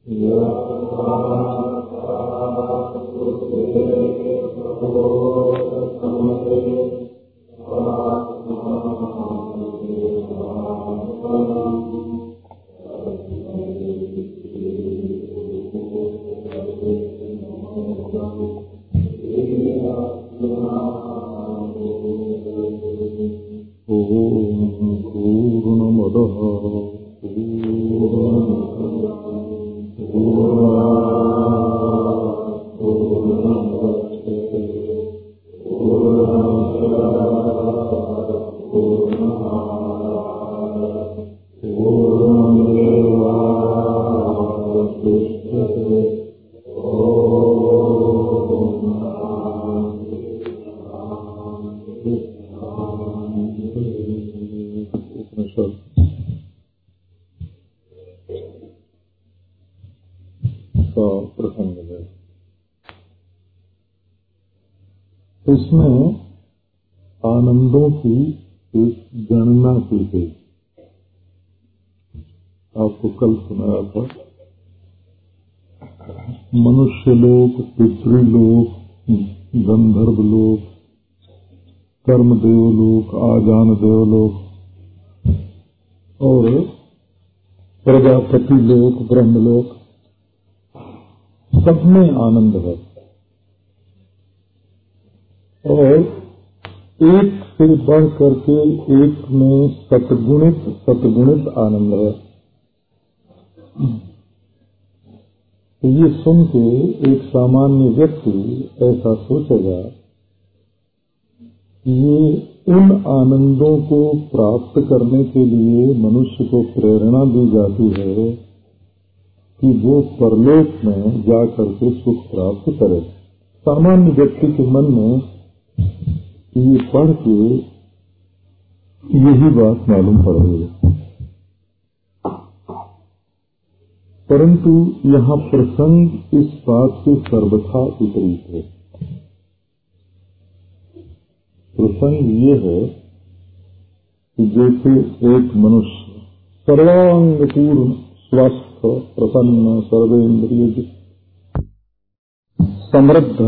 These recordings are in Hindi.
इसमें गणना की गई। आपको कल सुनाया था। मनुष्य लोग पितृलोक गंधर्व लोक कर्म देवलोक आजान देवलोक और प्रजापति लोक ब्रह्मलोक सब में आनंद है। और एक से बढ़ करके एक में सतगुणित सतगुणित आनंद है। तो ये सुन के एक सामान्य व्यक्ति ऐसा सोचेगा, ये उन आनंदों को प्राप्त करने के लिए मनुष्य को प्रेरणा दी जाती है कि वो परलोक में जाकर के सुख प्राप्त करे। सामान्य व्यक्ति के मन में ये पढ़ के यही बात मालूम पड़ रही है। परंतु यहाँ प्रसंग इस बात से सर्वथा विपरीत है। प्रसंग ये है कि जैसे एक मनुष्य सर्वांग पूर्ण स्वस्थ प्रसन्न सर्वेन्द्रिय समृद्ध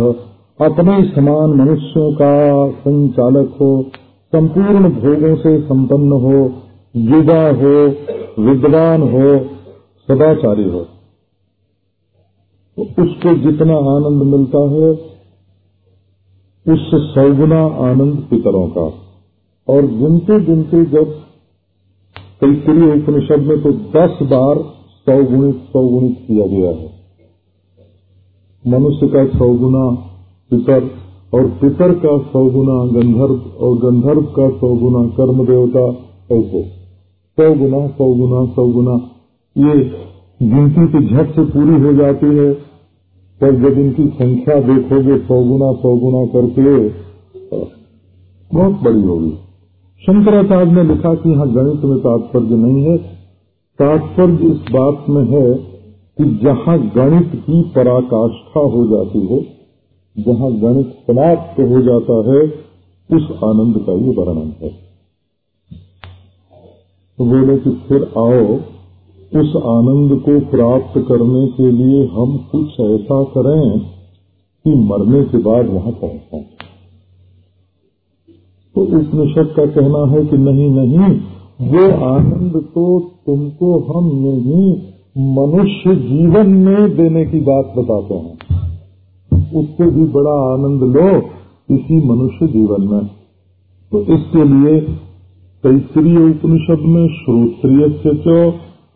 अपने समान मनुष्यों का संचालक हो, संपूर्ण भोगों से संपन्न हो, युवा हो, विद्वान हो, सदाचारी हो। तो उसको जितना आनंद मिलता है उससे सौगुना आनंद पितरों का। और गिनते गिनते जब तैतरीय उपनिषद में तो दस बार सौगुणित सौगुणित किया गया है। मनुष्य का सौगुना पितर और पितर का सौ गुना गंधर्व और गंधर्व का सौ गुना कर्म देवता ऐसे। सौ गुना सौ गुना सौ गुना। ये गिनती तो झट से पूरी हो जाती है। पर जब इनकी संख्या देखोगे सौ गुना सौ गुना करके, बहुत बड़ी होगी। शंकराचार्य ने लिखा कि यहाँ गणित में तात्पर्य नहीं है। तात्पर्य इस बात में है कि जहाँ गणित की पराकाष्ठा हो जाती है जहाँ गणित समाप्त हो जाता है, उस आनंद का ये वर्णन है। तो बोले कि फिर आओ, उस आनंद को प्राप्त करने के लिए हम कुछ ऐसा करें कि मरने के बाद वहाँ पहुँचे। तो उपनिषद का कहना है कि नहीं नहीं, वो आनंद तो तुमको हम नहीं, मनुष्य जीवन में देने की बात बताते हैं। उससे भी बड़ा आनंद लो, इसी मनुष्य जीवन में। तो इसके लिए तैतरीय उपनिषद में श्रोत्रिय से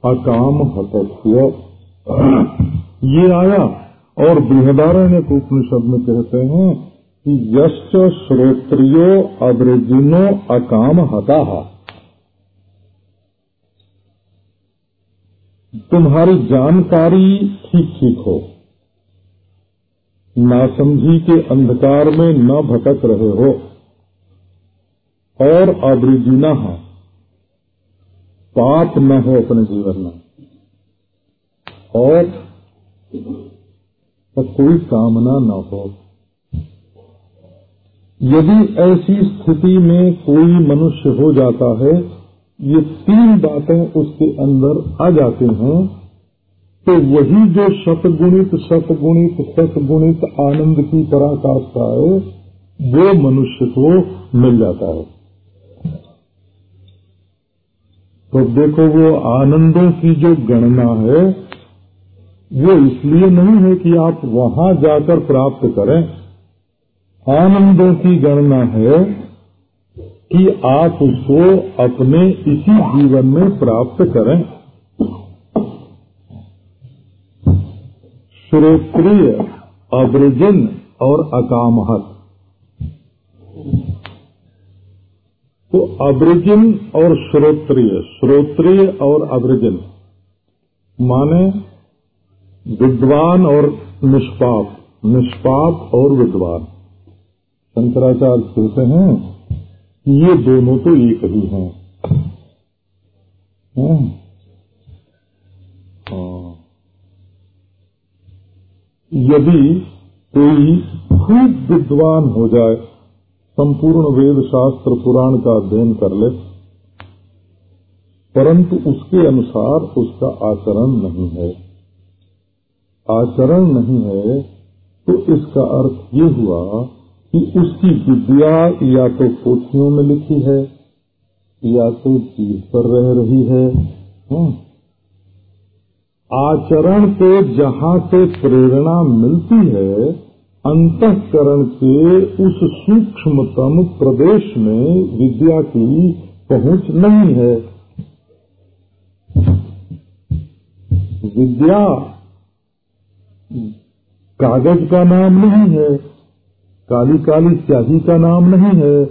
अकाम हतस्य ये आया, और बृहदारण्य उपनिषद में कहते हैं कि यश्च श्रोत्रियो अवृजिनो अकाम हता। तुम्हारी जानकारी ठीक ठीक हो। नासमझी के अंधकार में न भटक रहे हो। और अवृजिना हो। पाप न हो अपने जीवन में। और कोई कामना न हो। यदि ऐसी स्थिति में कोई मनुष्य हो जाता है, ये तीन बातें उसके अंदर आ जाती हैं। तो वही जो सतगुणित सतगुणित सतगुणित आनंद की पराकाष्ठा है, वो मनुष्य को मिल जाता है। तो देखो, वो आनंदों की जो गणना है, वो इसलिए नहीं है कि आप वहाँ जाकर प्राप्त करें। आनंदों की गणना है कि आप उसको अपने इसी जीवन में प्राप्त करें। श्रोत्रिय अब्रजन और अकामहत। तो अब्रजन और श्रोत्रिय श्रोत्रिय और अब्रजन माने विद्वान और निष्पाप निष्पाप और विद्वान। शंकराचार्य कहते हैं, ये दोनों तो एक ही। हैं हाँ। यदि कोई खूब विद्वान हो जाए, संपूर्ण वेद शास्त्र पुराण का अध्ययन कर ले, परंतु उसके अनुसार उसका आचरण नहीं है आचरण नहीं है तो इसका अर्थ ये हुआ कि उसकी विद्या या तो पोथियों में लिखी है, या तो जीव पर रह रही है हाँ। आचरण को जहाँ से प्रेरणा मिलती है, अंतकरण के उस सूक्ष्मतम प्रदेश में विद्या की पहुँच नहीं है। विद्या कागज़ का नाम नहीं है काली काली स्याही का नाम नहीं है,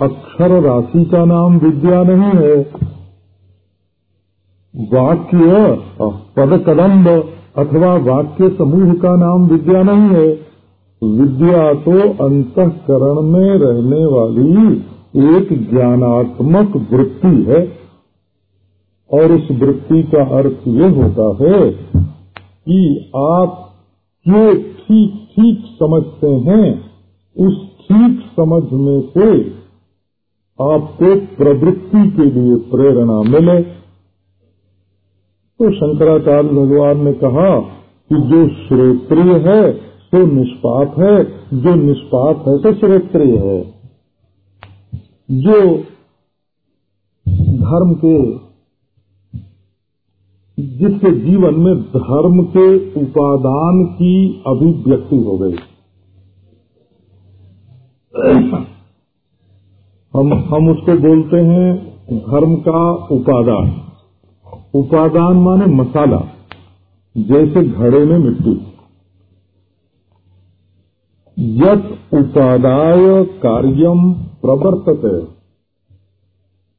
अक्षर राशि का नाम विद्या नहीं है। वाक्य पद कदम्ब अथवा वाक्य समूह का नाम विद्या नहीं है। विद्या तो अंतकरण में रहने वाली एक ज्ञानात्मक वृत्ति है और उस वृत्ति का अर्थ ये होता है कि आप जो ठीक ठीक समझते हैं, उस ठीक समझ में से आपको प्रवृत्ति के लिए प्रेरणा मिले। तो शंकराचार्य भगवान ने कहा कि जो श्रोत्रिय है सो निष्पाप है। जो निष्पाप है तो श्रोत्रिय है। जो धर्म के, जिसके जीवन में धर्म के उपादान की अभिव्यक्ति हो गई। हम हम उसको बोलते हैं धर्म का उपादान। उपादान माने मसाला, जैसे घड़े में मिट्टी। यत उपादाय कार्यम प्रवर्तते।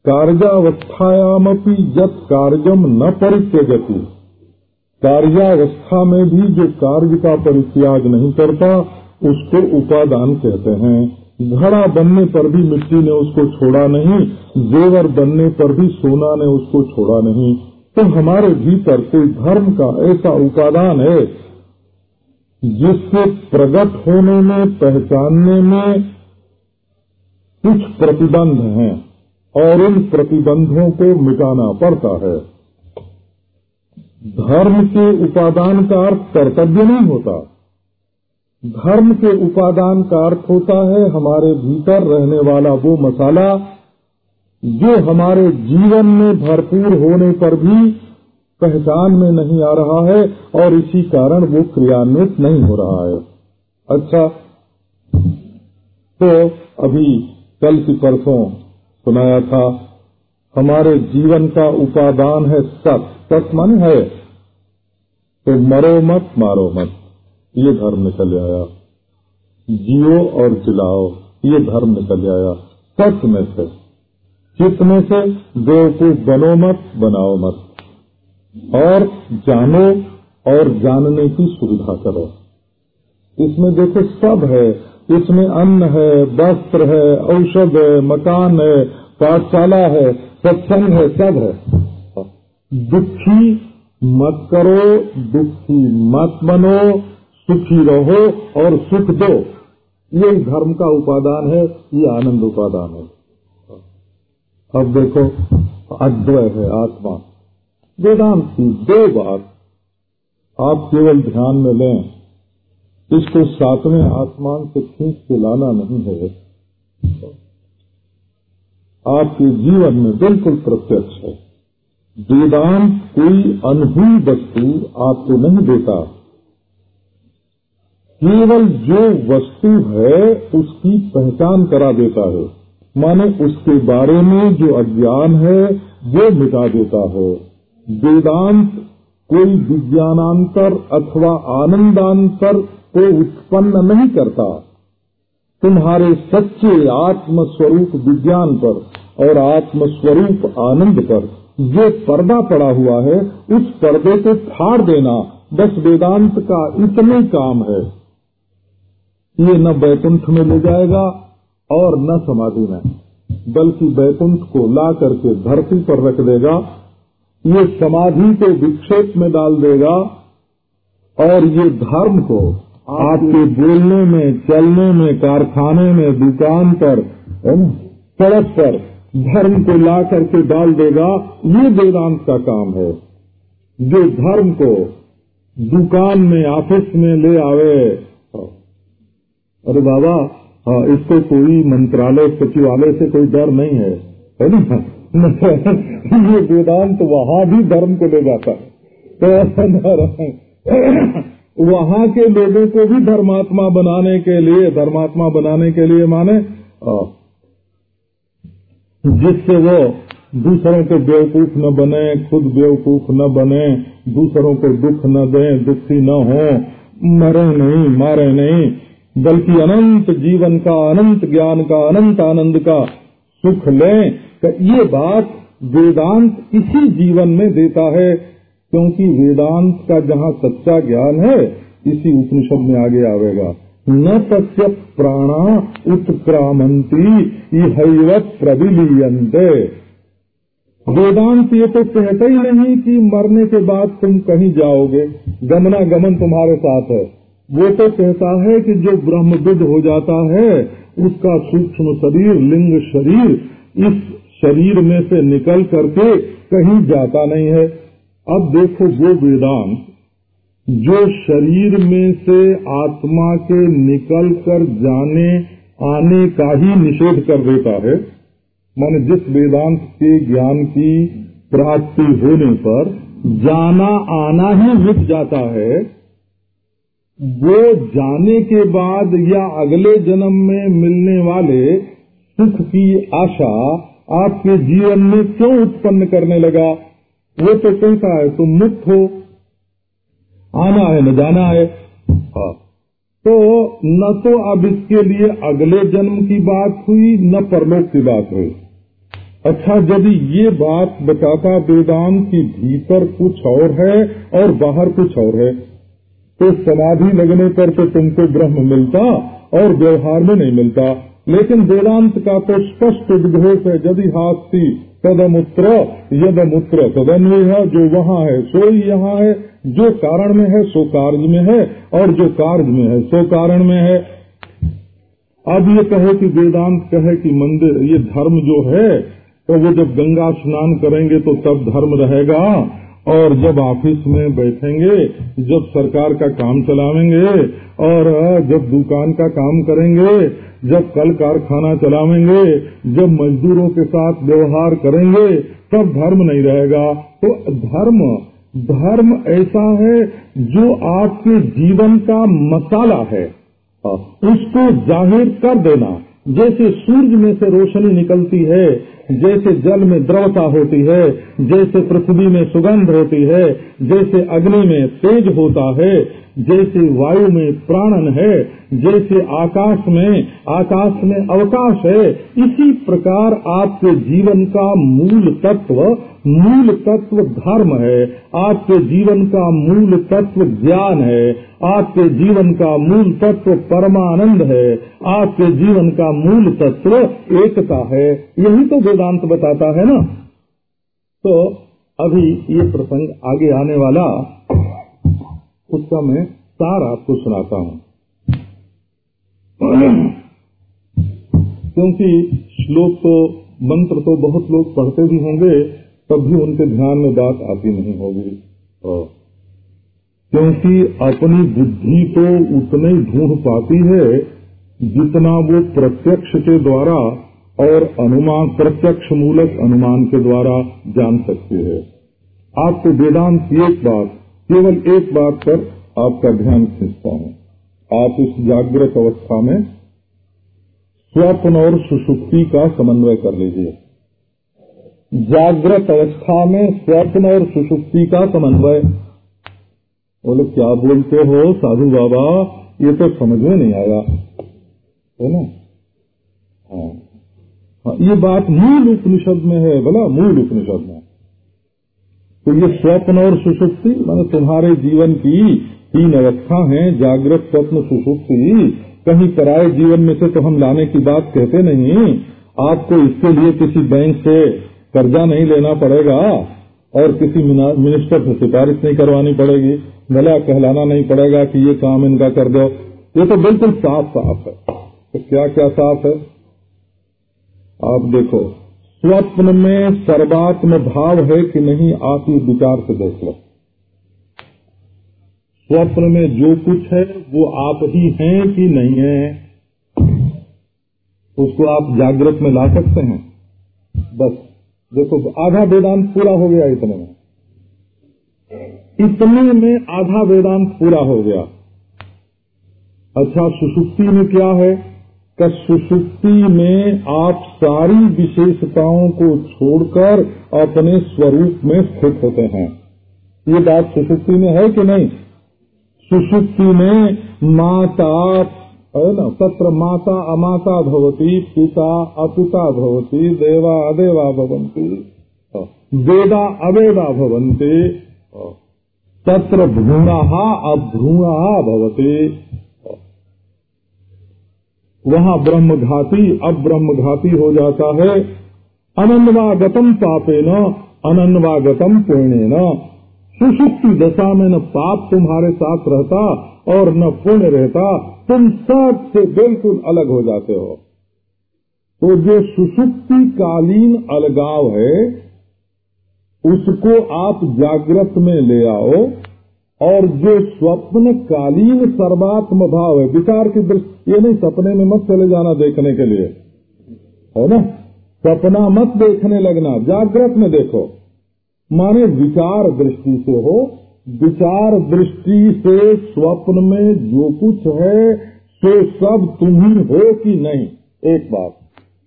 कार्यावस्थायामपि यत कार्यम न परित्यजति। कार्यावस्था में भी जो कार्य का परित्याग नहीं करता, उसको उपादान कहते हैं। घड़ा बनने पर भी मिट्टी ने उसको छोड़ा नहीं, जेवर बनने पर भी सोना ने उसको छोड़ा नहीं। तो हमारे भीतर कोई धर्म का ऐसा उपादान है, जिससे प्रकट होने में, पहचानने में कुछ प्रतिबंध हैं और इन प्रतिबंधों को मिटाना पड़ता है। धर्म के उपादान का अर्थ कर्तव्य नहीं होता। धर्म के उपादान का अर्थ होता है हमारे भीतर रहने वाला वो मसाला जो हमारे जीवन में भरपूर होने पर भी पहचान में नहीं आ रहा है और इसी कारण वो क्रियान्वित नहीं हो रहा है। अच्छा तो अभी कल की परसों सुनाया था, हमारे जीवन का उपादान है सत सत मन है। तो मरो मत, मारो मत, ये धर्म निकल आया। जियो और जिलाओ, ये धर्म निकल आया सच में से। चित्त में से देव को बनो मत, बनाओ मत। और जानो और जानने की सुविधा करो। इसमें देखो सब है, इसमें अन्न है, वस्त्र है, औषध है, मकान है, पाठशाला है, सत्संग है, सब है। दुखी मत करो, दुखी मत बनो, सुखी रहो और सुख दो। ये धर्म का उपादान है, ये आनंद उपादान है। अब देखो अद्वय है आत्मा। वेदांत की दो बात आप केवल ध्यान में लें, इसको सातवें आसमान से खींच के लाना नहीं है। आपके जीवन में बिल्कुल प्रत्यक्ष है। वेदांत कोई अनहुई वस्तु आपको नहीं देता। केवल जो वस्तु है, उसकी पहचान करा देता है। माने उसके बारे में जो अज्ञान है, वो मिटा देता है। वेदांत कोई विज्ञानांतर अथवा आनंदांतर को उत्पन्न नहीं करता। तुम्हारे सच्चे आत्म स्वरूप विज्ञान पर और आत्म स्वरूप आनंद पर जो पर्दा पड़ा हुआ है, उस पर्दे को फाड़ देना बस वेदांत का इतने काम है। ये न बैकुंठ में ले जाएगा और न समाधि में, बल्कि बैकुंठ को ला करके धरती पर रख देगा, ये समाधि को विक्षेप में डाल देगा, और ये धर्म को आपके बोलने में, चलने में, कारखाने में, दुकान पर सड़क पर धर्म को ला करके डाल देगा, ये वेदांत का काम है। जो धर्म को दुकान में, ऑफ़िस में ले आवे, अरे बाबा इसको कोई मंत्रालय सचिवालय से कोई डर नहीं है है ना? ये वेदांत वहाँ भी धर्म को ले जाता है। तो वहाँ के लोगों को भी धर्मात्मा बनाने के लिए धर्मात्मा बनाने के लिए माने हाँ, जिससे वो दूसरों के बेवकूफ़ न बने खुद बेवकूफ़ न बने दूसरों को दुख न दें दुखी न हो मरे नहीं मारे नहीं। बल्कि अनंत जीवन का, अनंत ज्ञान का, अनंत आनंद का सुख लें। तो ये बात वेदांत इसी जीवन में देता है, क्योंकि वेदांत का जहाँ सच्चा ज्ञान है, इसी उपनिषद में आगे आवेगा। न तस्य प्राणा उत्क्रामंती, इहैव प्रविलीयते वेदांत ये तो कहता ही नहीं कि मरने के बाद तुम कहीं जाओगे। गमना गमन तुम्हारे साथ है। वो तो कहता है कि जो ब्रह्मविद हो जाता है, उसका सूक्ष्म शरीर, लिंग शरीर, इस शरीर में से निकल करके कहीं जाता नहीं है। अब देखो वो वेदांत, जो शरीर में से आत्मा के निकल कर जाने, आने का ही निषेध कर देता है। माने जिस वेदांत के ज्ञान की प्राप्ति होने पर जाना, आना ही मिट जाता है वो जाने के बाद या अगले जन्म में मिलने वाले सुख की आशा आपके जीवन में क्यों उत्पन्न करने लगा? वो तो कहता है, तुम मुक्त हो, आना है, न जाना है। हाँ। तो न तो अब इसके लिए अगले जन्म की बात हुई, न परलोक की बात हुई। अच्छा यदि ये बात बताता वेदांत की भीतर कुछ और है और बाहर कुछ और है तो समाधि लगने पर तो तुमको ब्रह्म मिलता और व्यवहार में नहीं मिलता। लेकिन वेदांत का तो स्पष्ट उद्घोष है, यदि हास्ती तदमुत्र, यदमुत्र तदन्वय जो वहाँ है, सो ही यहाँ है। जो कारण में है, सो कार्य में है, और जो कार्य में है, सो कारण में है। अब ये कहे कि वेदांत कहे कि मंदिर, ये धर्म जो है तो वो जब गंगा स्नान करेंगे तो तब धर्म रहेगा। और जब ऑफ़िस में बैठेंगे, जब सरकार का काम चलावेंगे और जब दुकान का काम करेंगे, जब कल कारखाना चलावेंगे, जब मजदूरों के साथ व्यवहार करेंगे, तब धर्म नहीं रहेगा। तो धर्म धर्म ऐसा है जो आपके जीवन का मसाला है। उसको ज़ाहिर कर देना। जैसे सूरज में से रोशनी निकलती है, जैसे जल में द्रवता होती है, जैसे पृथ्वी में सुगंध होती है, जैसे अग्नि में तेज होता है, जैसे वायु में प्राणन है, जैसे आकाश में आकाश में अवकाश है, इसी प्रकार आपके जीवन का मूल तत्व मूल तत्व धर्म है, आपके जीवन का मूल तत्व ज्ञान है, आपके जीवन का मूल तत्व परमानंद है, आपके जीवन का मूल तत्व एकता है। यही तो वेदांत बताता है ना। तो अभी ये प्रसंग आगे आने वाला, उसका मैं सार आपको सुनाता हूँ। क्योंकि श्लोक तो मंत्र तो बहुत लोग पढ़ते भी होंगे तब भी उनके ध्यान में बात आती नहीं होगी। क्योंकि अपनी बुद्धि तो उतने ढूंढ पाती है जितना वो प्रत्यक्ष के द्वारा और अनुमान प्रत्यक्ष मूलक अनुमान के द्वारा जान सकती है। आपको वेदांत की एक बात केवल एक बात पर आपका ध्यान खींचता हूँ। आप इस जागृत अवस्था में स्वप्न और सुसुप्ति का समन्वय कर लीजिए। जागृत अवस्था में स्वप्न और सुसुप्ति का समन्वय। बोले क्या बोलते हो? साधु बाबा ये तो समझ में नहीं आया। है ना? हाँ। हाँ, ये बात मूल उपनिषद में है बोला मूल उपनिषद में। तो ये स्वप्न और सुसुप्ति मैंने तुम्हारे जीवन की तीन अवस्था है जागृत स्वप्न सुसुप्ति कहीं कराए जीवन में से तो हम लाने की बात कहते नहीं। आपको इसके लिए किसी बैंक से कर्जा नहीं लेना पड़ेगा और किसी मिनिस्टर से सिफारिश नहीं करवानी पड़ेगी गला कहलाना नहीं पड़ेगा कि ये काम इनका कर दो। ये तो बिल्कुल साफ़ साफ़ है। तो क्या क्या साफ़ है? आप देखो, स्वप्न में, सर्वात्म भाव है कि नहीं, आप ही विचार से देख लो। स्वप्न में जो कुछ है, वो आप ही हैं कि नहीं है? उसको आप जागृत में ला सकते हैं। बस। देखो, आधा वेदांत पूरा हो गया इतने में। इतने में आधा वेदांत पूरा हो गया। अच्छा सुसुप्ति में क्या है? कि सुसुप्ति में आप सारी विशेषताओं को छोड़कर अपने स्वरूप में स्थित होते हैं। ये बात सुसुप्ति में है कि नहीं? सुसुप्ति में माता है ना? तत्र माता अमाता भवती पिता अपिता भवती देवा अदेवा भवंती वेदा अवेदा भवंती तत्र भ्रूणा अभ्रूणा भवती। वहाँ ब्रह्मघाती अब ब्रह्मघाती हो जाता है। अनन्वागतम पापे न अनन्वागतम पुण्य न सुसुप्ति दशा में न पाप तुम्हारे साथ रहता और न पुण्य रहता। तुम सबसे बिल्कुल अलग हो जाते हो। तो जो सुसुप्ति कालीन अलगाव है, उसको आप जागृत में ले आओ, और जो स्वप्न कालीन सर्वात्म भाव है विचार की दृष्टि, ये नहीं, सपने में मत चले जाना देखने के लिए। है ना? सपना मत देखने लगना, जागृत में देखो। माने विचार दृष्टि से हो विचार दृष्टि से स्वप्न में जो कुछ है सो सब तुम ही हो कि नहीं? एक बात।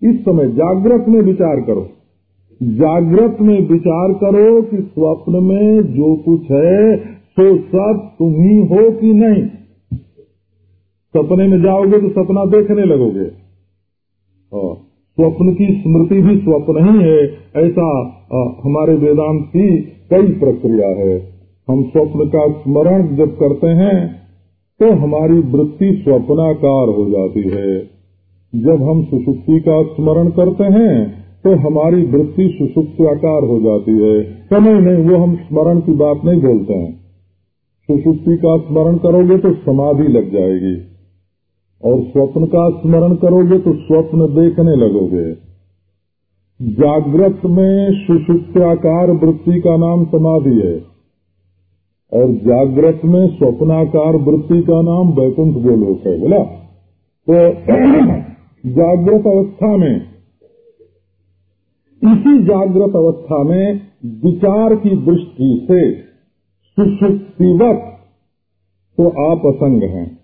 इस समय जागृत में विचार करो। जागृत में विचार करो कि स्वप्न में जो कुछ है तो सब तुम ही हो कि नहीं? सपने में जाओगे तो सपना देखने लगोगे। हाँ, स्वप्न की स्मृति भी स्वप्न ही है ऐसा आ, हमारे वेदांत की कई प्रक्रिया है। हम स्वप्न का स्मरण जब करते हैं तो हमारी वृत्ति स्वप्नाकार हो जाती है। जब हम सुसुप्ति का स्मरण करते हैं तो हमारी वृत्ति सुसुप्ताकार हो जाती है। समय नहीं वो हम स्मरण की बात नहीं बोलते हैं। सुसुप्ति का स्मरण करोगे तो समाधि लग जाएगी। और स्वप्न का स्मरण करोगे तो स्वप्न देखने लगोगे। जागृत में सुषुप्त्याकार वृत्ति का नाम समाधि है। और जागृत में स्वप्नाकार वृत्ति का नाम वैकुंठ गोलोक है, बोला। तो जागृत अवस्था में, इसी जागृत अवस्था में विचार की दृष्टि से सुषुप्तिवत तो आप असंग हैं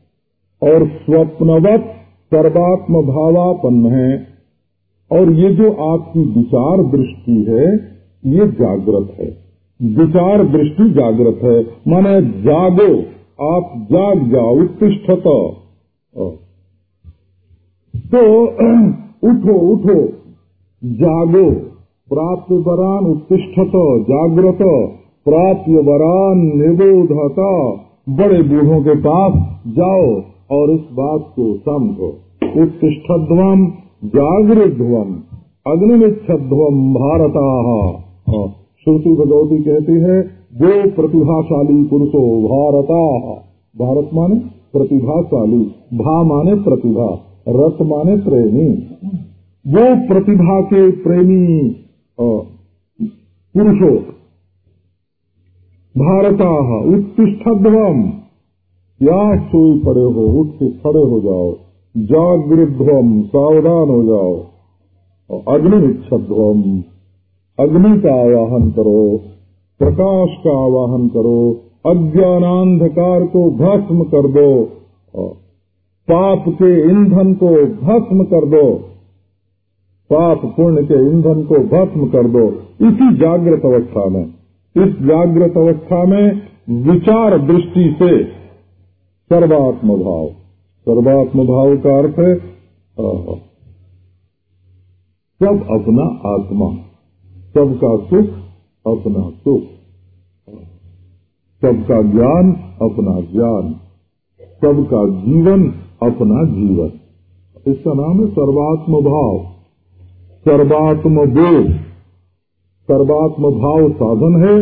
और स्वप्नवत सर्वात्म भावापन्न है। और ये जो आपकी विचार दृष्टि है, ये जागृत है। विचार दृष्टि जागृत है। माने जागो, आप जाग जाओ, उत्तिष्ठत। तो उठो उठो, जागो, प्राप्त बरान उत्तिष्ठत, जागृत, प्राप्त वरान निबोधता। बड़े बूढ़ों के पास जाओ और इस बात को समझो। उत्तिष्ठध्वम जागृध्वम अग्निच्छध्वम भारता। श्रुति भगवती कहती है जो प्रतिभाशाली पुरुषो भारता। भारत माने प्रतिभाशाली भा माने प्रतिभा, रस माने प्रेमी। वो प्रतिभा के प्रेमी पुरुषों। भारता उत्तिष्ठध्वम या सोई पड़े हो, उठ के खड़े हो जाओ। जागृध्वम सावधान हो जाओ। और अग्निच्छध्वम अग्नि का आवाहन करो प्रकाश का आवाहन करो अज्ञानांधकार को भस्म कर दो पाप के ईंधन को भस्म कर दो, पाप पुण्य के ईंधन को भस्म कर दो। इसी जागृत अवस्था में, इस जागृत अवस्था में विचार दृष्टि से सर्वात्म भाव सर्वात्म भाव का अर्थ है सब अपना आत्मा। सबका सुख अपना सुख। सबका ज्ञान अपना ज्ञान। सबका जीवन अपना जीवन। इसका नाम है सर्वात्म भाव सर्वात्म बोध सर्वात्म भाव साधन है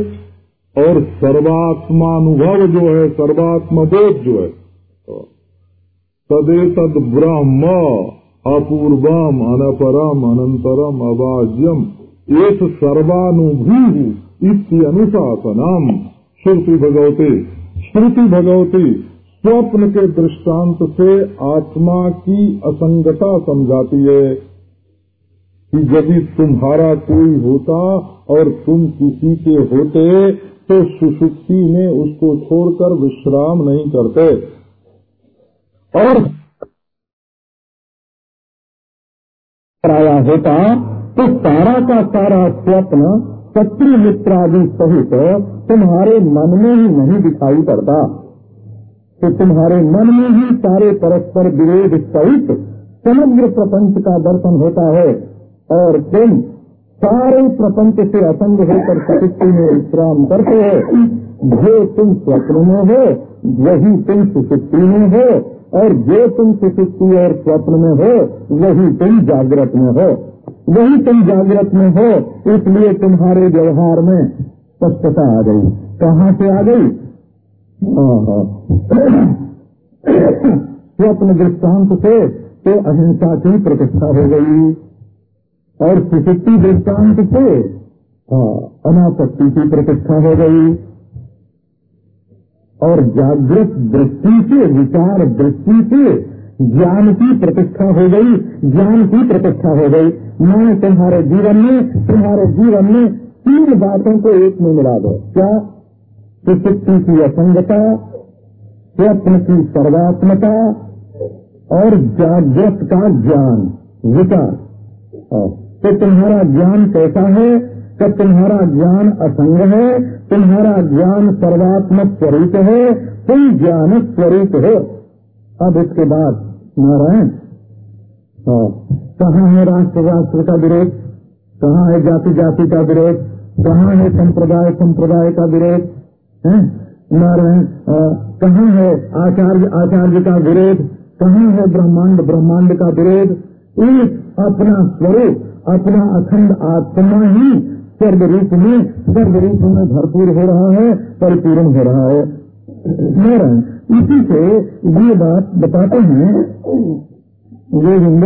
और सर्वात्मानुभव जो है सर्वात्म बोध जो है तदेतद ब्रह्म अपूर्वम अनपरम अनंतरम अबाज्यम एक सर्वानुभू इति अनुशासनम। श्रुति भगवती श्रुति भगवती, स्वप्न के दृष्टांत से आत्मा की असंगता समझाती है कि यदि तुम्हारा कोई होता और तुम किसी के होते तो सुसुप्ति में उसको छोड़कर विश्राम नहीं करते। और कराया होता तो सारा का सारा स्वप्न, शत्रु मित्र आदि सहित तुम्हारे मन में ही नहीं दिखाई पड़ता। तो तुम्हारे मन में ही सारे परस्पर विरोध सहित समग्र प्रपंच का दर्शन होता है और तुम सारे प्रपंच से असंग होकर सुशक्ति में विश्राम करते हो। जो तुम स्वप्न में हो, वही तुम सुशक्ति में हो, और जो तुम सुशक्ति और स्वप्न में हो, वही तुम जागृत में हो। वही तुम जागृत में हो, इसलिए तुम्हारे व्यवहार में स्पष्टता आ गई। कहाँ से आ गई? स्वप्न दृष्टांत से तो अहिंसा की प्रतिष्ठा हो गई। और सुशक्ति दृष्टांत से अनाशक्ति की प्रतिष्ठा हो गई। और जागृत दृष्टि से, विचार दृष्टि से ज्ञान की प्रतिष्ठा हो गई, ज्ञान की प्रतिष्ठा हो गई। मैं तुम्हारे जीवन में, तुम्हारे जीवन में तीन बातों को एक में मिला दो। क्या? सुशक्ति की असंगता, स्वप्न की सर्वात्मता और जागृत का ज्ञान, विचार। तो तुम्हारा ज्ञान कैसा है? कि तुम्हारा ज्ञान असंग है, तुम्हारा ज्ञान सर्वात्मक स्वरूप है, तुम ज्ञान स्वरूप हो। अब इसके बाद नारायण। कहाँ है राष्ट्र राष्ट्र का विरोध? कहाँ है जाति जाति का विरोध? कहाँ है संप्रदाय संप्रदाय का विरोध? है? नारायण कहाँ है आचार्य आचार्य का विरोध? कहाँ है ब्रह्मांड ब्रह्मांड का विरोध? एक अपना स्वरूप, अपना अखंड आत्मा ही सर्व रूप में सर्व रूप में भरपूर हो रहा है, परिपूर्ण हो रहा है। नारायण इसी से ये बात बताते हैं गोविंद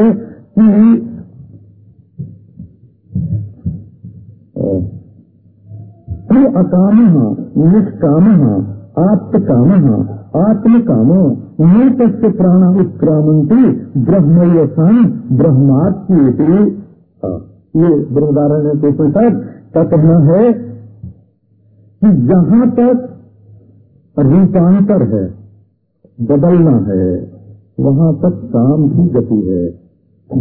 कि अकाम, निष्काम आत्मकाम आत्मकामो मूर्त से प्राण उत्क्रामंती ब्रह्मयसान ब्रह्मात्म ये बृहदारण्य के प्रसाद का कहना है कि जहाँ तक रूपांतर है बदलना है, वहाँ तक काम की गति है।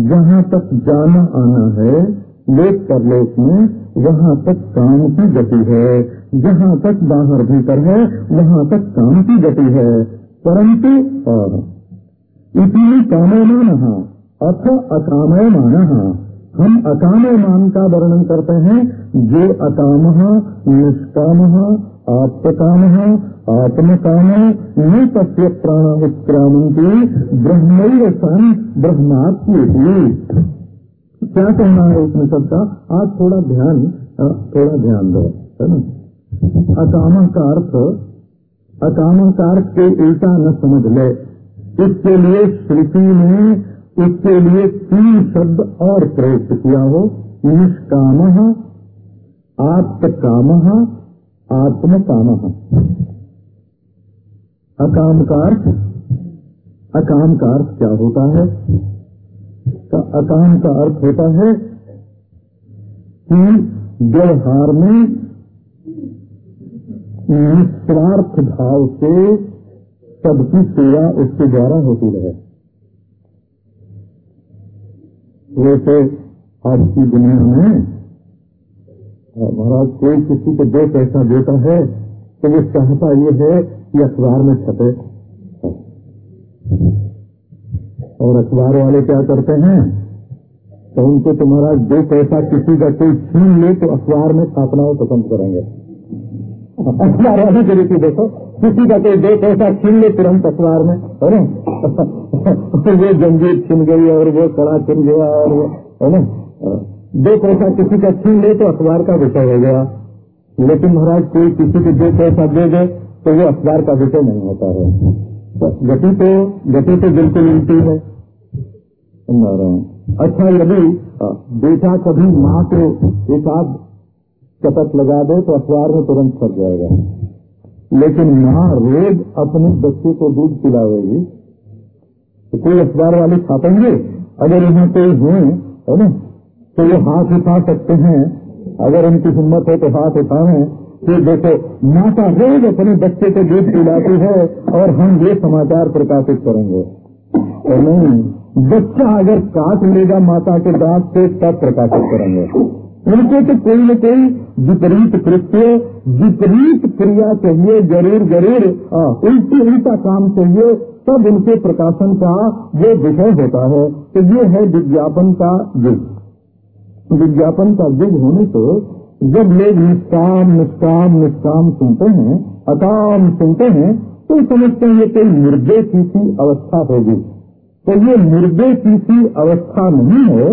जहाँ तक जाना आना है, लोक परलोक में वहाँ तक काम की गति है। जहाँ तक बाहर भीतर है, वहाँ तक काम की गति है। परंतु और, इतनी कामयमान अथ अकामय मान हम अकामय मान का वर्णन करते हैं, जो अकाम, निष्काम आत्मकाम आत्मकाम, न सत्य प्राण उत्क्रामंती ब्रह्म सन ब्रह्मात्म क्या कहना है उसमें सबका आज थोड़ा ध्यान थोड़ा ध्यान दो, है ना? अकाम का अर्थ अकाम का अर्थ के उल्टा न समझ ले। इसके लिए श्रुति ने, इसके लिए तीन शब्द और प्रयुक्त किया हो। निष्काम, आत्मकाम आत्म काम अकाम का अर्थ अकाम का अर्थ क्या होता है? का अकाम का अर्थ होता है कि व्यवहार में निस्वार्थ भाव से सबकी सेवा उसके द्वारा होती रहे। वैसे आज की दुनिया में महाराज, कोई किसी को दो पैसा देता है तो वो चाहता ये है कि अखबार में छपे। और अखबार वाले क्या करते हैं? तो उनको तो दो पैसा किसी का कोई छीन ले तो अखबार में छापना हो पसंद करेंगे। अखबार वाले के लिए देखो, किसी का कोई दो पैसा छीन ले, तुरंत अखबार में, है ना? वो जंजीर छीन गई और वो कड़ा छीन गया और वो, है ना? दो पैसा किसी का छीन ले तो अखबार का विषय हो गया। लेकिन महाराज, कोई किसी को दो पैसा दे दे तो वो अखबार का विषय नहीं होता है। गति तो गति तो बिल्कुल मिलती है। अच्छा यदि बेटा कभी माँ को एक आध चपत लगा दे तो अखबार में तुरंत फट जाएगा। लेकिन माँ रोज अपने बच्चे को दूध पिलाएगी तो कोई अखबार वाले छापेंगे अगर यहाँ कोई हुए है ना? तो वो हाथ उठा सकते हैं। अगर उनकी हिम्मत है तो हाथ उठाए। फिर देखो, माता रोज अपने बच्चे को दूध पिलाती है और हम ये समाचार प्रकाशित करेंगे। और नहीं, बच्चा अगर काट लेगा माता के दांत से, तब प्रकाशित करेंगे। उनको तो कोई न कोई विपरीत कृत्य, विपरीत क्रिया चाहिए, ज़रूर ज़रूर। उल्टी उल्टा काम चाहिए, तब उनके प्रकाशन का वो विषय होता है। तो ये है विज्ञापन का युग। विज्ञापन का युग होने से जब लोग निष्काम निष्काम निष्काम सुनते हैं, अकाम सुनते हैं तो समझते हैं कोई मुर्दे की अवस्था होगी। तो ये मुर्दे की अवस्था नहीं है,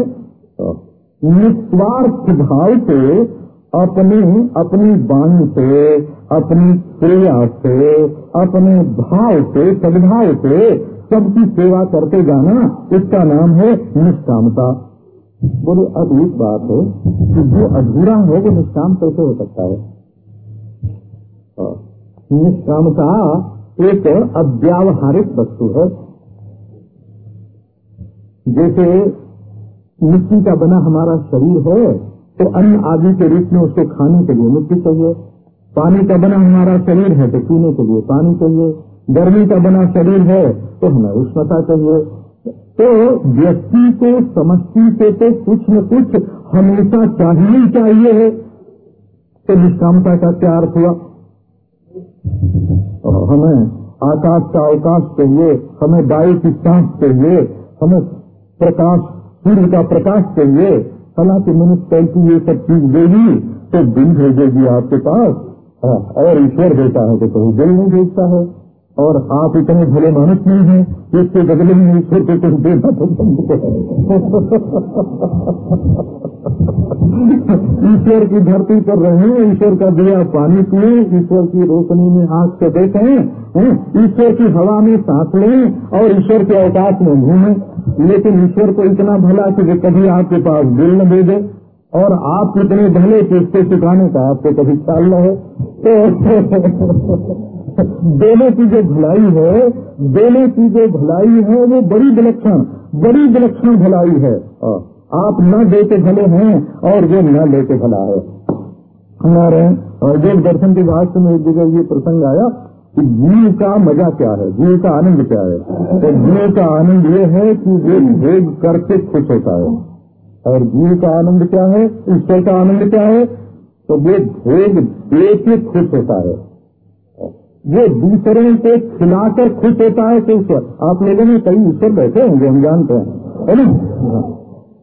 निस्वार्थ भाव से अपने, अपनी वाणी से, अपनी क्रिया से, अपने भाव से, सद्भाव से सबकी सेवा करते जाना इसका नाम है निष्कामता। बोले, अब एक बात है कि जो अधूरा हो, वो निष्काम कैसे हो सकता है? हाँ। निष्कामता एक अव्यावहारिक वस्तु है। जैसे मिट्टी का बना हमारा शरीर है तो अन्न आदि के रूप में उसको खाने के लिए मिट्टी चाहिए। पानी का बना हमारा शरीर है तो पीने के लिए पानी चाहिए। गर्मी का बना शरीर है तो हमें उष्णता चाहिए। तो व्यक्ति को समष्टि से तो कुछ न कुछ हमेशा चाहिए ही चाहिए है। तो निष्कामता का क्या अर्थ हुआ? और हमें आकाश का अवकाश चाहिए हमें वायु की सांस चाहिए हमें प्रकाश सूर्य का प्रकाश चाहिए। हालाँकि मनुष्य कैसी ये सब चीज़ देगी तो दिन भेजेगी आपके पास। हाँ, और ईश्वर देता है तो कहीं दिल नहीं भेजता है। और आप इतने भले मानस नहीं हैं इसके बदले में ईश्वर को कुछ देना ईश्वर की धरती पर रहे, ईश्वर का दिया पानी पिए, ईश्वर की रोशनी में आँख से देखें ईश्वर की हवा में सांस लें और ईश्वर के अवकाश में घूमें। लेकिन ईश्वर को इतना भला कि वे कभी आपके पास बिल न दे दे और आप इतने भले कि इसको चुकाने का आपको कभी ख्याल न हो। तो दोनों की जो भलाई है, दोनों की जो भलाई है, वो बड़ी विलक्षण बड़ी विलक्षण भलाई है। आप न देते भले हैं, और वो न लेते भला है। हमारे देव दर्शन के भाष्य में एक जगह ये प्रसंग आया कि जीव का मज़ा क्या है जीव का आनंद क्या है? तो जीव का आनंद ये है कि वो भेद करके खुश होता है। और जीव का आनंद क्या है? ईश्वर का आनंद क्या है? तो वो भेद दे खुश होता है। वो दूसरे को खिलाकर खुश होता है तो ईश्वर। आप लोगों में कई ईश्वर बैठे होंगे, हम जानते हैं। है ना?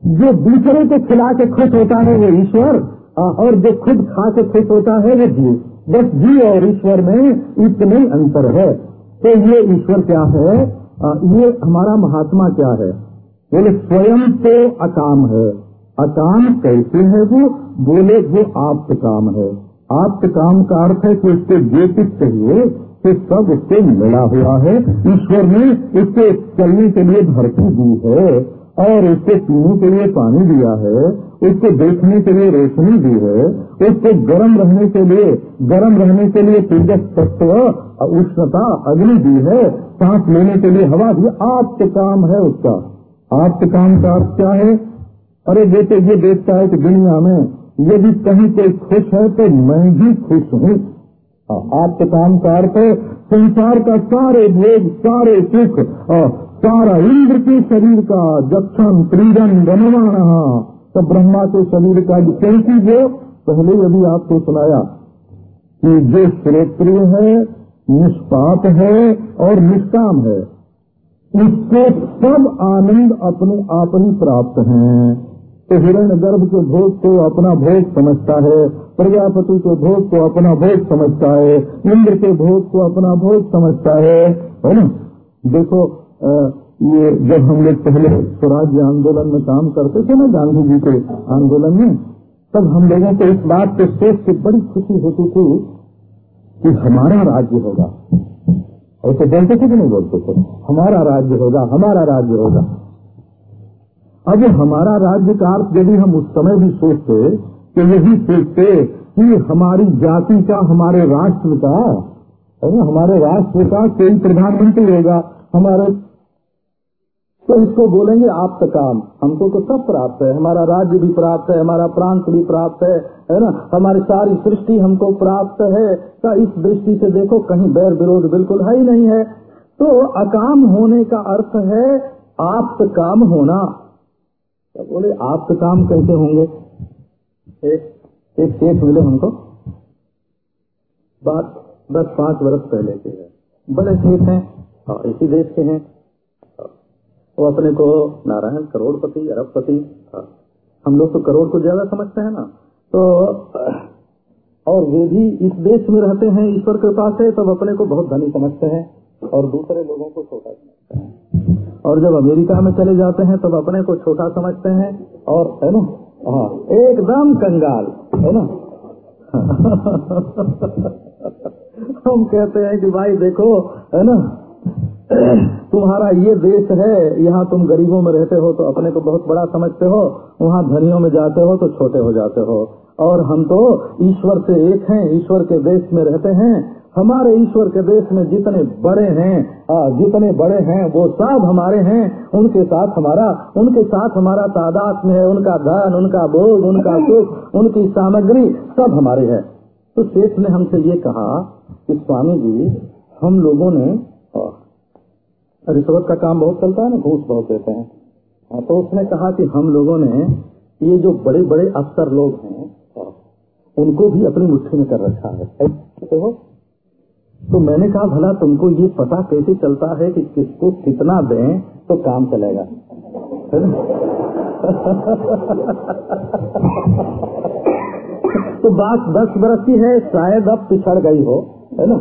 जो दूसरे को खिला के खुश होता है वो ईश्वर और जो खुद खा के खुश होता है वो जीव। बस जीव और ईश्वर में इतने अंतर है। तो ये ईश्वर क्या है? ये हमारा महात्मा क्या है? बोले, स्वयं तो अकाम है। अकाम कैसे है वो? बोले, वो आप काम है। आपके काम का अर्थ है कि उसके कुछ चाहिए तो सब उससे मिला हुआ है। ईश्वर ने उसके चलने के लिए धरती दी है और उसके पीने के लिए पानी दिया है उसको देखने के लिए रोशनी दी है उसको गर्म रहने के लिए, गर्म रहने के लिए तेजस तत्व, उष्णता, अग्नि दी है, सांस लेने के लिए हवा दी। आप्त काम है उसका। आप्त काम का अर्थ क्या है? अरे बेटे, ये देखता है कि दुनिया में यदि कहीं कोई खुश है तो मैं भी खुश हूँ। आपके काम का अर्थ संसार का सारे भोग, सारे सुख सारा इंद्र के शरीर का जक्षण क्रीडन गणवाण तो ब्रह्मा के शरीर का कैसी जो पहले यदि आपको सुनाया कि जो श्रोत्रिय है, निष्पाप है और निष्काम है, उसको सब आनंद अपने आप ही प्राप्त हैं। तो हिरण गर्भ के भोग को अपना भोग समझता है प्रजापति के भोग को अपना भोग समझता है इंद्र के भोग को अपना भोग समझता है है ना? देखो आ, ये जब हम लोग पहले स्वराज्य आंदोलन में काम करते थे ना गांधी जी के आंदोलन में तब हम लोगों को इस बात को सोच के बड़ी खुशी होती थी कि हमारा राज्य होगा। ऐसे बोलते थे कि नहीं बोलते थे? हमारा राज्य होगा हमारा राज्य होगा। अब हमारा राज्य का अर्थ यदि हम उस समय भी सोचते तो यही सोचते कि हमारी जाति का, हमारे राष्ट्र का है हमारे राष्ट्र का कोई प्रधानमंत्री होगा, हमारे तो इसको बोलेंगे आप काम। हमको तो सब प्राप्त है, हमारा राज्य भी प्राप्त है, हमारा प्रांत भी प्राप्त है है ना? हमारी सारी सृष्टि हमको प्राप्त है। तो इस दृष्टि से देखो, कहीं बैर विरोध बिल्कुल है ही नहीं है। तो अकाम होने का अर्थ है, आप काम होना। तो बोले, आप काम कैसे होंगे? एक एक सेठ मिले हमको। बात दस, पाँच वर्ष पहले के है। बड़े सेठ हैं और इसी देश के हैं। वो अपने को नारायण करोड़पति, अरबपति हाँ। हम लोग तो करोड़ को ज़्यादा समझते हैं ना। तो और वे भी इस देश में रहते हैं, ईश्वर के पास है तब अपने को बहुत धनी समझते हैं और दूसरे लोगों को छोटा समझते हैं। और जब अमेरिका में चले जाते हैं, तब अपने को छोटा समझते हैं और, है ना? हाँ एकदम कंगाल, है ना? हम कहते हैं कि भाई देखो, है ना? तुम्हारा ये देश है, यहाँ तुम गरीबों में रहते हो तो अपने को बहुत बड़ा समझते हो, वहाँ धनियों में जाते हो तो छोटे हो जाते हो। और हम तो ईश्वर से एक हैं, ईश्वर के देश में रहते हैं हमारे ईश्वर के देश में जितने बड़े हैं आ, जितने बड़े हैं वो सब हमारे हैं। उनके साथ हमारा उनके साथ हमारा तादाद में है। उनका धन उनका भोग उनका सुख उनकी सामग्री सब हमारे है। तो शेष ने हमसे ये कहा कि स्वामी जी हम लोगों ने रिश्वत का काम बहुत चलता है ना घूस बहुत देते हैं। हाँ, तो उसने कहा कि हम लोगों ने ये जो बड़े बड़े अफसर लोग हैं उनको भी अपनी मुट्ठी में कर रखा है। हो? तो मैंने कहा भला तुमको ये पता कैसे चलता है कि किसको कितना दें तो काम चलेगा। तो बात दस बरस की है शायद अब पिछड़ गई हो। है ना?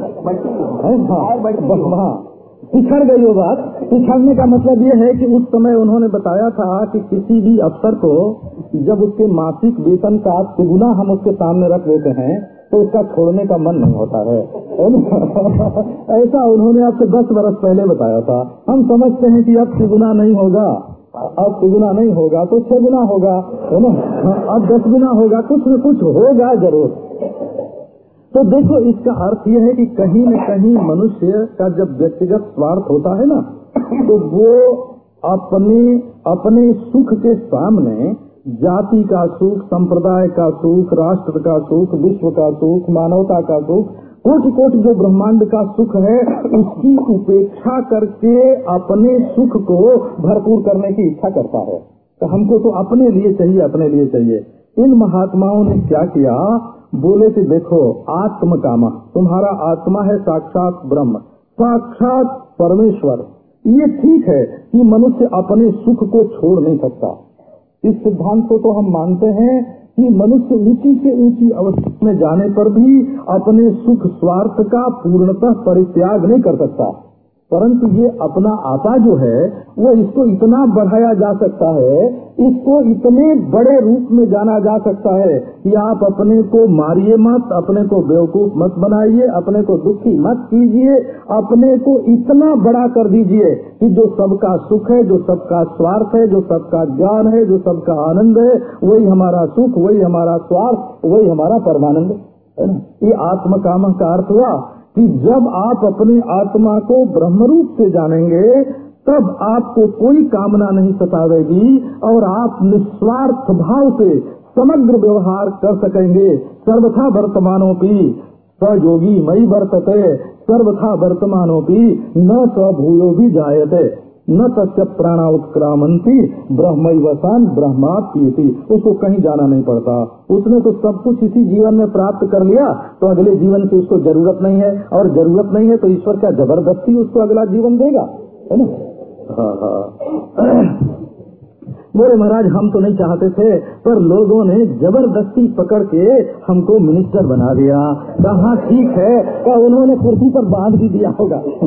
है? हाँ, हाँ। पिछड़ गई हो बात। पिछड़ने का मतलब ये है कि उस समय उन्होंने बताया था कि किसी भी अफसर को जब उसके मासिक वेतन का तिगुना हम उसके सामने रख देते हैं तो उसका छोड़ने का मन नहीं होता है। ऐसा उन्होंने आपसे दस बरस पहले बताया था। हम समझते हैं कि अब तिगुना नहीं होगा। अब तिगुना नहीं होगा तो छह गुना होगा। है ना? अब दस गुना होगा, कुछ न कुछ होगा ज़रूर। तो देखो, इसका अर्थ यह है कि कहीं न कहीं मनुष्य का जब व्यक्तिगत स्वार्थ होता है ना तो वो अपने अपने सुख के सामने जाति का सुख, संप्रदाय का सुख, राष्ट्र का सुख, विश्व का सुख, मानवता का सुख कोटि कोटि जो ब्रह्मांड का सुख है, उसकी उपेक्षा करके अपने सुख को भरपूर करने की इच्छा करता है। तो हमको तो अपने लिए चाहिए, अपने लिए चाहिए। इन महात्माओं ने क्या किया? बोले कि देखो आत्म कामा तुम्हारा आत्मा है साक्षात ब्रह्म, साक्षात परमेश्वर। ये ठीक है कि मनुष्य अपने सुख को छोड़ नहीं सकता। इस सिद्धांत को तो हम मानते हैं कि मनुष्य ऊँची से ऊँची अवस्था में जाने पर भी अपने सुख स्वार्थ का पूर्णतः परित्याग नहीं कर सकता। परंतु ये अपना आता जो है, वो इसको इतना बढ़ाया जा सकता है, इसको इतने बड़े रूप में जाना जा सकता है कि आप अपने को मारिए मत, अपने को बेवकूफ़ मत बनाइए, अपने को दुखी मत कीजिए, अपने को इतना बड़ा कर दीजिए कि जो सबका सुख है, जो सबका स्वार्थ है, जो सबका ज्ञान है, जो सबका आनंद है, वही हमारा सुख, वही हमारा स्वार्थ, वही हमारा परमानंद है ये आत्म का अर्थ हुआ। कि जब आप अपनी आत्मा को ब्रह्म रूप से जानेंगे, तब आपको कोई कामना नहीं सतावेगी और आप निस्वार्थ भाव से समग्र व्यवहार कर सकेंगे। सर्वथा वर्तमानों की सयोगी मई वर्तते, सर्वथा वर्तमानों की न सभूयो भी जायते। न तस्य प्राणा उत्क्रामंती ब्रह्म वसान ब्रह्मा पीती उसको कहीं जाना नहीं पड़ता। उसने तो सब कुछ इसी जीवन में प्राप्त कर लिया तो अगले जीवन की उसको ज़रूरत नहीं है। और ज़रूरत नहीं है तो ईश्वर क्या ज़बरदस्ती उसको अगला जीवन देगा? है ना? हाँ हाँ। बोले महाराज, हम तो नहीं चाहते थे, पर लोगों ने ज़बरदस्ती पकड़ के हमको मिनिस्टर बना दिया। कहा ठीक है। क्या उन्होंने कुर्सी पर बाँध भी दिया होगा।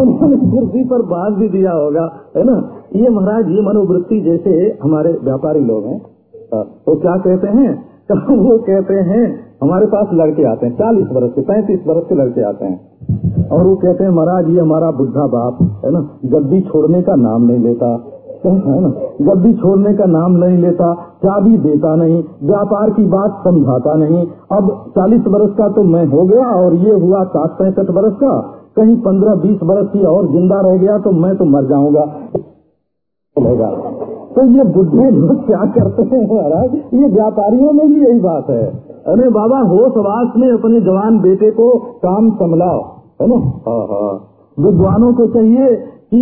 उन्होंने कुर्सी पर बाँध भी दिया होगा, है ना? ये महाराज, ये मनोवृत्ति जैसे हमारे व्यापारी लोग हैं। तो क्या कहते हैं? वो कहते हैं, हमारे पास लड़के आते हैं, चालीस वर्ष के, पैंतीस वर्ष के लड़के आते हैं। और वो कहते हैं, महाराज, ये हमारा बुद्धा बाप, है ना? गद्दी छोड़ने का नाम नहीं लेता है। ना गद्दी छोड़ने का नाम नहीं लेता चाबी देता नहीं व्यापार की बात समझाता नहीं। अब चालीस वर्ष का तो मैं हो गया और ये हुआ साठ पैंसठ वर्ष का। कहीं पंद्रह बीस वर्ष की और ज़िंदा रह गया तो मैं तो मर जाऊँगा। तो ये बुद्धि लोग क्या करते हैं महाराज? ये व्यापारियों में भी यही बात है। अरे बाबा होश वास में अपने जवान बेटे को काम संभलाओ है ना? हाँ, हाँ। विद्वानों को चाहिए कि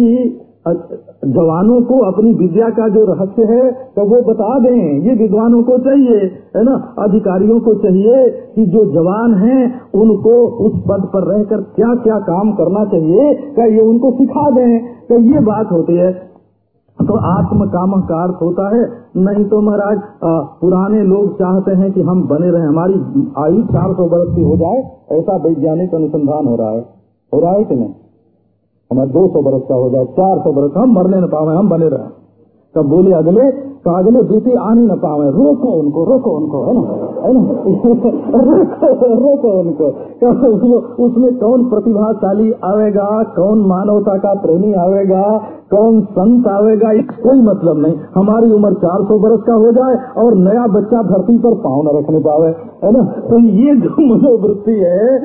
जवानों को अपनी विद्या का जो रहस्य है तो वो बता दें, ये विद्वानों को चाहिए, है ना? अधिकारियों को चाहिए कि जो जवान हैं, उनको उस पद पर रहकर क्या क्या काम करना चाहिए, क्या ये उनको सिखा दें तो ये बात होती है। तो आत्म काम का होता है। नहीं तो महाराज पुराने लोग चाहते हैं कि हम बने रहे। हमारी आयु चार सौ वर्ष की हो जाए, ऐसा वैज्ञानिक अनुसंधान हो रहा है। हो रहा है कि नहीं? हमारे दो सौ बरस का हो जाए, चार सौ बरस, हम मरने न पावे, हम बने रहे। तब बोले अगले तो अगले बीती आने न पावे। रोको उनको रोको उनको, है ना? है ना? रोको रोको उनको। उसमें कौन प्रतिभाशाली आवेगा, कौन मानवता का प्रेमी आवेगा, कौन संत आवेगा इस कोई मतलब नहीं। हमारी उम्र चार सौ बरस का हो जाए और नया बच्चा धरती पर पाँव न रखने पावे, है ना? तो ये जो मनोवृत्ति है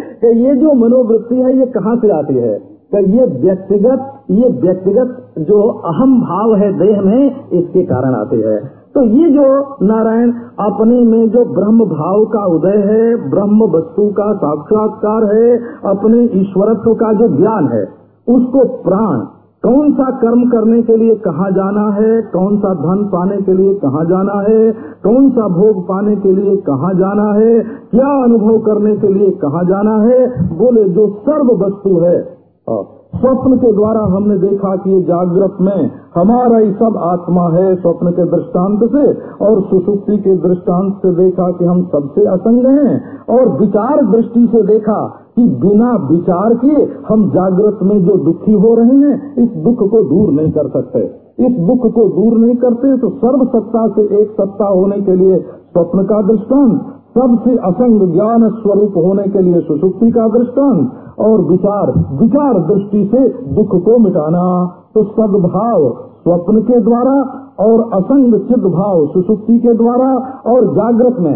ये जो मनोवृत्ति है, ये कहाँ से आती है? तो ये व्यक्तिगत ये व्यक्तिगत जो अहम भाव है, देह में, इसके कारण आते हैं। तो ये जो नारायण, अपने में जो ब्रह्म भाव का उदय है, ब्रह्म वस्तु का साक्षात्कार है, अपने ईश्वरत्व का जो ज्ञान है, उसको प्राण, कौन सा कर्म करने के लिए कहा जाना है, कौन सा धन पाने के लिए कहा जाना है, कौन सा भोग पाने के लिए कहा जाना है, क्या अनुभव करने के लिए कहा जाना है, बोले जो सर्व वस्तु है स्वप्न के द्वारा हमने देखा कि जागृत में हमारा ही सब आत्मा है स्वप्न के दृष्टांत से और सुसुप्ति के दृष्टांत से देखा कि हम सबसे असंग हैं और विचार दृष्टि से देखा कि बिना विचार के हम जागृत में जो दुखी हो रहे हैं, इस दुख को दूर नहीं कर सकते। इस दुख को दूर नहीं करते तो सर्व सत्ता से एक सत्ता होने के लिए स्वप्न का दृष्टांत सबसे असंग ज्ञान स्वरूप होने के लिए सुसुप्ति का दृष्टांत और विचार विचार दृष्टि से दुख को मिटाना तो सद्भाव स्वप्न के द्वारा और असंग चिद भाव सुसुप्ति के द्वारा और जागृत में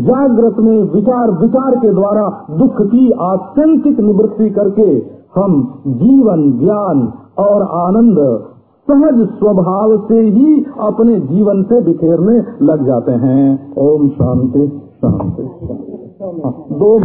जागृत में विचार विचार के द्वारा दुख की आत्यंतिक निवृत्ति करके हम जीवन, ज्ञान और आनंद सहज स्वभाव से ही अपने जीवन से बिखेरने लग जाते हैं ओम शांति शांति, शांति। दो